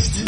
to